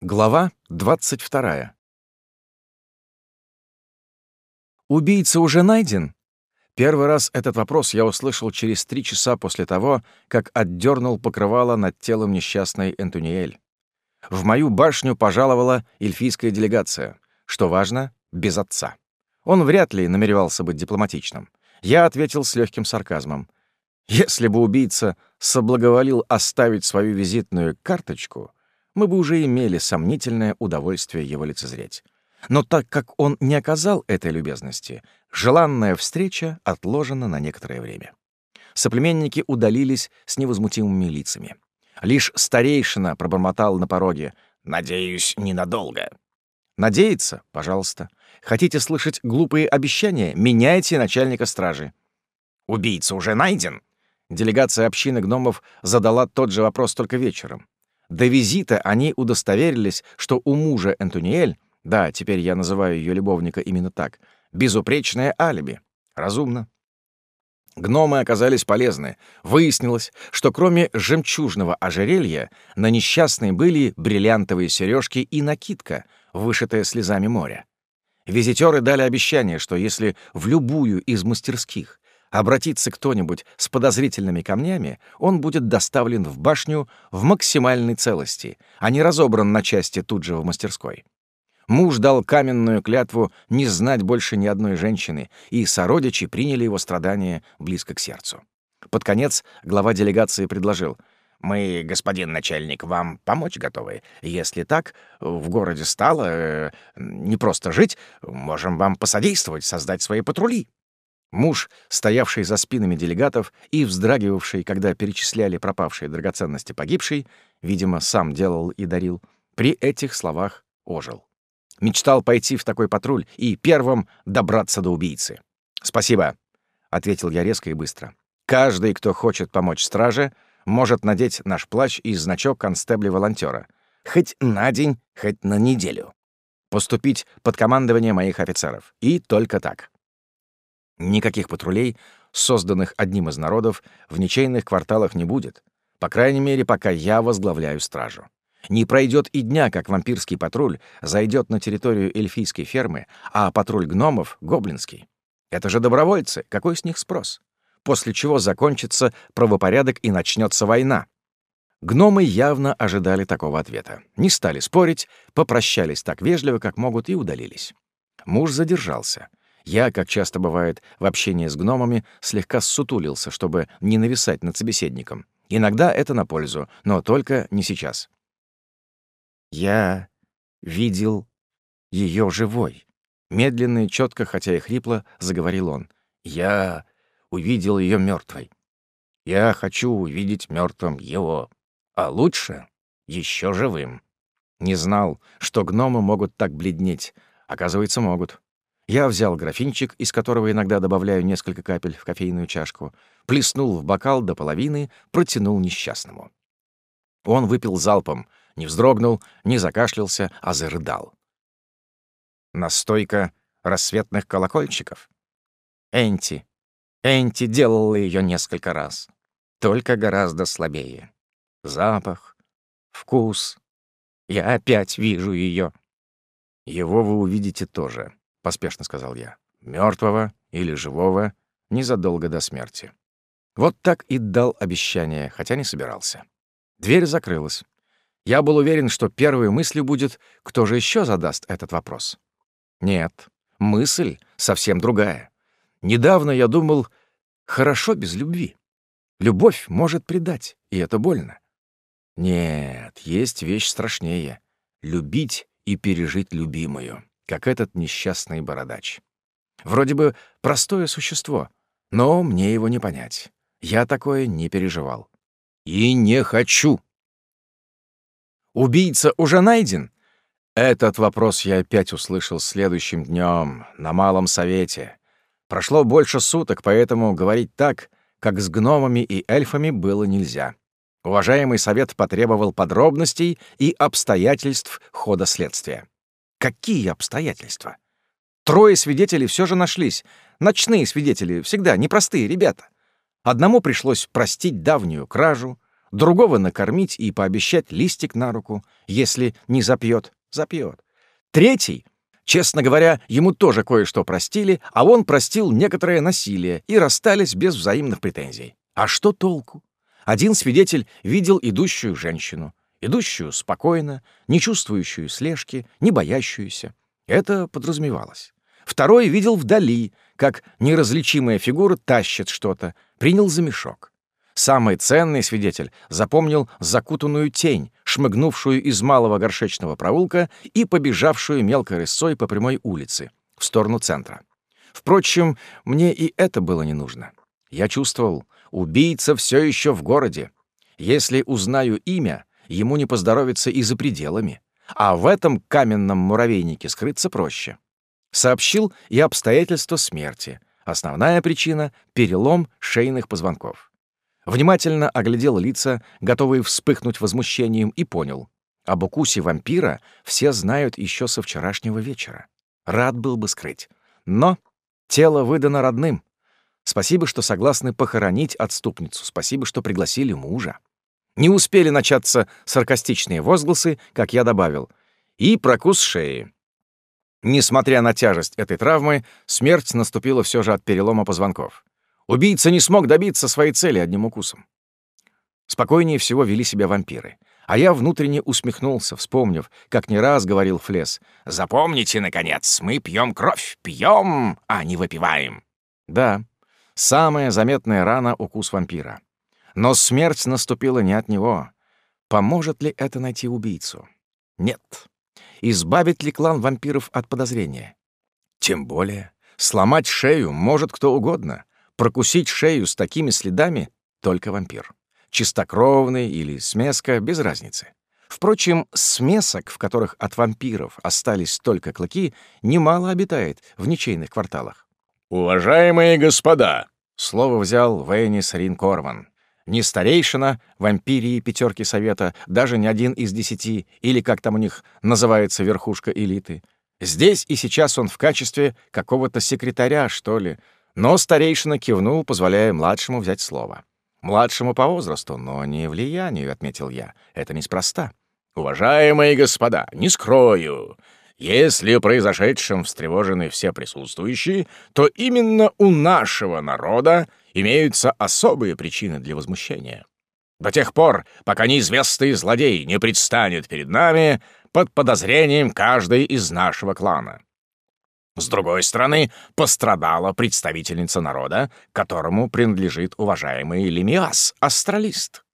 Глава 22. Убийца уже найден? Первый раз этот вопрос я услышал через три часа после того, как отдернул покрывало над телом несчастной Энтуниэль. В мою башню пожаловала эльфийская делегация. Что важно, без отца. Он вряд ли намеревался быть дипломатичным. Я ответил с легким сарказмом. Если бы убийца соблаговолил оставить свою визитную карточку — мы бы уже имели сомнительное удовольствие его лицезреть. Но так как он не оказал этой любезности, желанная встреча отложена на некоторое время. Соплеменники удалились с невозмутимыми лицами. Лишь старейшина пробормотал на пороге «Надеюсь, ненадолго». «Надеяться? Пожалуйста. Хотите слышать глупые обещания? Меняйте начальника стражи». «Убийца уже найден?» Делегация общины гномов задала тот же вопрос только вечером. До визита они удостоверились, что у мужа Энтониэль, да, теперь я называю ее любовника именно так, безупречное алиби. Разумно. Гномы оказались полезны. Выяснилось, что кроме жемчужного ожерелья на несчастной были бриллиантовые сережки и накидка, вышитая слезами моря. Визитеры дали обещание, что если в любую из мастерских обратится кто-нибудь с подозрительными камнями, он будет доставлен в башню в максимальной целости, а не разобран на части тут же в мастерской. Муж дал каменную клятву не знать больше ни одной женщины, и сородичи приняли его страдания близко к сердцу. Под конец глава делегации предложил — мы, господин начальник, вам помочь готовы. Если так, в городе стало э, не просто жить, можем вам посодействовать, создать свои патрули. Муж, стоявший за спинами делегатов и вздрагивавший, когда перечисляли пропавшие драгоценности погибшей, видимо, сам делал и дарил, при этих словах ожил. Мечтал пойти в такой патруль и первым добраться до убийцы. «Спасибо», — ответил я резко и быстро. «Каждый, кто хочет помочь страже, может надеть наш плащ и значок констебля-волонтера. Хоть на день, хоть на неделю. Поступить под командование моих офицеров. И только так». Никаких патрулей, созданных одним из народов, в ничейных кварталах не будет. По крайней мере, пока я возглавляю стражу. Не пройдет и дня, как вампирский патруль зайдет на территорию эльфийской фермы, а патруль гномов — гоблинский. Это же добровольцы, какой с них спрос? После чего закончится правопорядок и начнется война. Гномы явно ожидали такого ответа. Не стали спорить, попрощались так вежливо, как могут, и удалились. Муж задержался. Я, как часто бывает в общении с гномами, слегка ссутулился, чтобы не нависать над собеседником. Иногда это на пользу, но только не сейчас. Я видел ее живой. Медленно и четко, хотя и хрипло, заговорил он. Я увидел ее мертвой. Я хочу увидеть мертвым его, а лучше еще живым. Не знал, что гномы могут так бледнеть. Оказывается, могут. Я взял графинчик, из которого иногда добавляю несколько капель в кофейную чашку, плеснул в бокал до половины, протянул несчастному. Он выпил залпом, не вздрогнул, не закашлялся, а зарыдал. Настойка рассветных колокольчиков. Энти. Энти делала ее несколько раз. Только гораздо слабее. Запах, вкус. Я опять вижу ее. Его вы увидите тоже поспешно сказал я. Мертвого или живого незадолго до смерти. Вот так и дал обещание, хотя не собирался. Дверь закрылась. Я был уверен, что первой мыслью будет, кто же еще задаст этот вопрос. Нет, мысль совсем другая. Недавно я думал, хорошо без любви. Любовь может предать, и это больно. Нет, есть вещь страшнее — любить и пережить любимую как этот несчастный бородач. Вроде бы простое существо, но мне его не понять. Я такое не переживал. И не хочу. Убийца уже найден? Этот вопрос я опять услышал следующим днем на Малом Совете. Прошло больше суток, поэтому говорить так, как с гномами и эльфами, было нельзя. Уважаемый совет потребовал подробностей и обстоятельств хода следствия. Какие обстоятельства? Трое свидетелей все же нашлись. Ночные свидетели, всегда непростые ребята. Одному пришлось простить давнюю кражу, другого накормить и пообещать листик на руку. Если не запьет, запьет. Третий, честно говоря, ему тоже кое-что простили, а он простил некоторое насилие и расстались без взаимных претензий. А что толку? Один свидетель видел идущую женщину, идущую спокойно, не чувствующую слежки, не боящуюся. Это подразумевалось. Второй видел вдали, как неразличимая фигура тащит что-то, принял за мешок. Самый ценный свидетель запомнил закутанную тень, шмыгнувшую из малого горшечного проулка и побежавшую мелкой рысцой по прямой улице, в сторону центра. Впрочем, мне и это было не нужно. Я чувствовал, убийца все еще в городе. Если узнаю имя, ему не поздоровится и за пределами. А в этом каменном муравейнике скрыться проще. Сообщил и обстоятельства смерти. Основная причина — перелом шейных позвонков. Внимательно оглядел лица, готовые вспыхнуть возмущением, и понял. Об укусе вампира все знают еще со вчерашнего вечера. Рад был бы скрыть. Но тело выдано родным. Спасибо, что согласны похоронить отступницу. Спасибо, что пригласили мужа. Не успели начаться саркастичные возгласы, как я добавил. И прокус шеи. Несмотря на тяжесть этой травмы, смерть наступила все же от перелома позвонков. Убийца не смог добиться своей цели одним укусом. Спокойнее всего вели себя вампиры. А я внутренне усмехнулся, вспомнив, как не раз говорил Флес. «Запомните, наконец, мы пьем кровь, пьем, а не выпиваем». Да, самая заметная рана — укус вампира. Но смерть наступила не от него. Поможет ли это найти убийцу? Нет. Избавит ли клан вампиров от подозрения? Тем более, сломать шею может кто угодно. Прокусить шею с такими следами — только вампир. Чистокровный или смеска — без разницы. Впрочем, смесок, в которых от вампиров остались только клыки, немало обитает в ничейных кварталах. «Уважаемые господа!» — слово взял Вейнис Рин Корван. Не старейшина, вампирии пятерки совета, даже не один из десяти, или как там у них называется верхушка элиты. Здесь и сейчас он в качестве какого-то секретаря, что ли, но старейшина кивнул, позволяя младшему взять слово. «Младшему по возрасту, но не влиянию», — отметил я. «Это неспроста». «Уважаемые господа, не скрою. Если произошедшим встревожены все присутствующие, то именно у нашего народа имеются особые причины для возмущения. До тех пор, пока неизвестный злодей не предстанет перед нами под подозрением каждой из нашего клана. С другой стороны, пострадала представительница народа, которому принадлежит уважаемый Лемиас, астралист.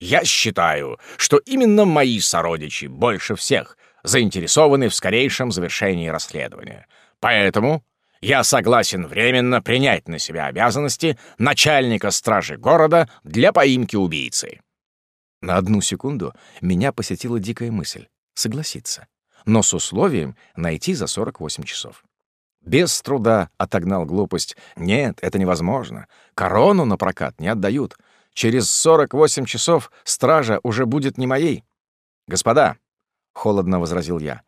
Я считаю, что именно мои сородичи больше всех заинтересованы в скорейшем завершении расследования. Поэтому я согласен временно принять на себя обязанности начальника стражи города для поимки убийцы. На одну секунду меня посетила дикая мысль — согласиться, но с условием найти за 48 часов. Без труда отогнал глупость. Нет, это невозможно. Корону на прокат не отдают. Через 48 часов стража уже будет не моей. Господа, — холодно возразил я, —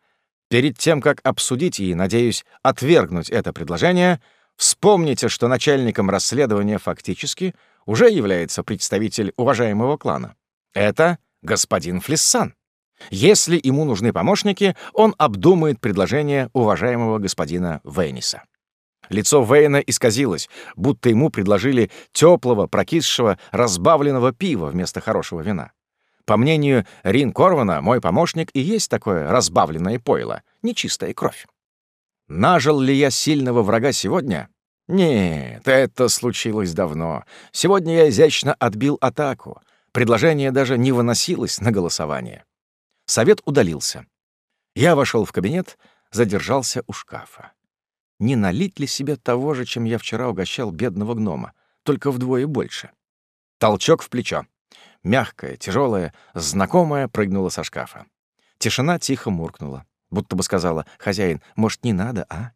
перед тем, как обсудить и, надеюсь, отвергнуть это предложение, вспомните, что начальником расследования фактически уже является представитель уважаемого клана. Это господин Флиссан. Если ему нужны помощники, он обдумает предложение уважаемого господина Вейниса. Лицо Вейна исказилось, будто ему предложили теплого, прокисшего, разбавленного пива вместо хорошего вина. По мнению Рин Корвана, мой помощник и есть такое разбавленное пойло, нечистая кровь. Нажил ли я сильного врага сегодня? Нет, это случилось давно. Сегодня я изящно отбил атаку. Предложение даже не выносилось на голосование. Совет удалился. Я вошел в кабинет, задержался у шкафа. Не налить ли себе того же, чем я вчера угощал бедного гнома, только вдвое больше? Толчок в плечо. Мягкая, тяжелая, знакомая прыгнула со шкафа. Тишина тихо муркнула, будто бы сказала, «Хозяин, может, не надо, а?»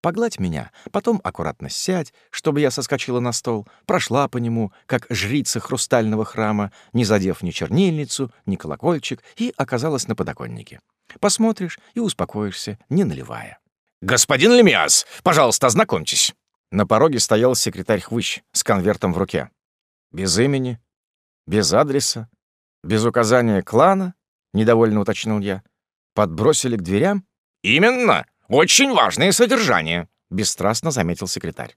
Погладь меня, потом аккуратно сядь, чтобы я соскочила на стол, прошла по нему, как жрица хрустального храма, не задев ни чернильницу, ни колокольчик, и оказалась на подоконнике. Посмотришь и успокоишься, не наливая. «Господин Лемиас, пожалуйста, ознакомьтесь». На пороге стоял секретарь Хвыщ с конвертом в руке. Без имени, Без адреса, без указания клана, недовольно уточнил я. Подбросили к дверям? Именно. Очень важное содержание, бесстрастно заметил секретарь.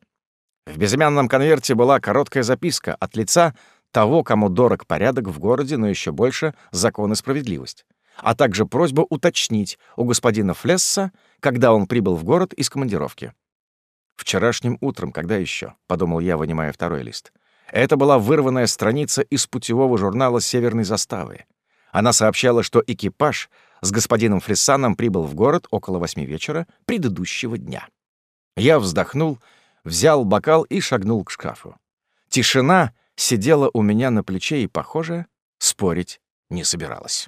В безымянном конверте была короткая записка от лица того, кому дорог порядок в городе, но еще больше закон и справедливость, а также просьба уточнить у господина Флесса, когда он прибыл в город из командировки. «Вчерашним утром, когда еще?» — подумал я, вынимая второй лист. Это была вырванная страница из путевого журнала «Северной заставы». Она сообщала, что экипаж с господином Флессаном прибыл в город около восьми вечера предыдущего дня. Я вздохнул, взял бокал и шагнул к шкафу. Тишина сидела у меня на плече и, похоже, спорить не собиралась.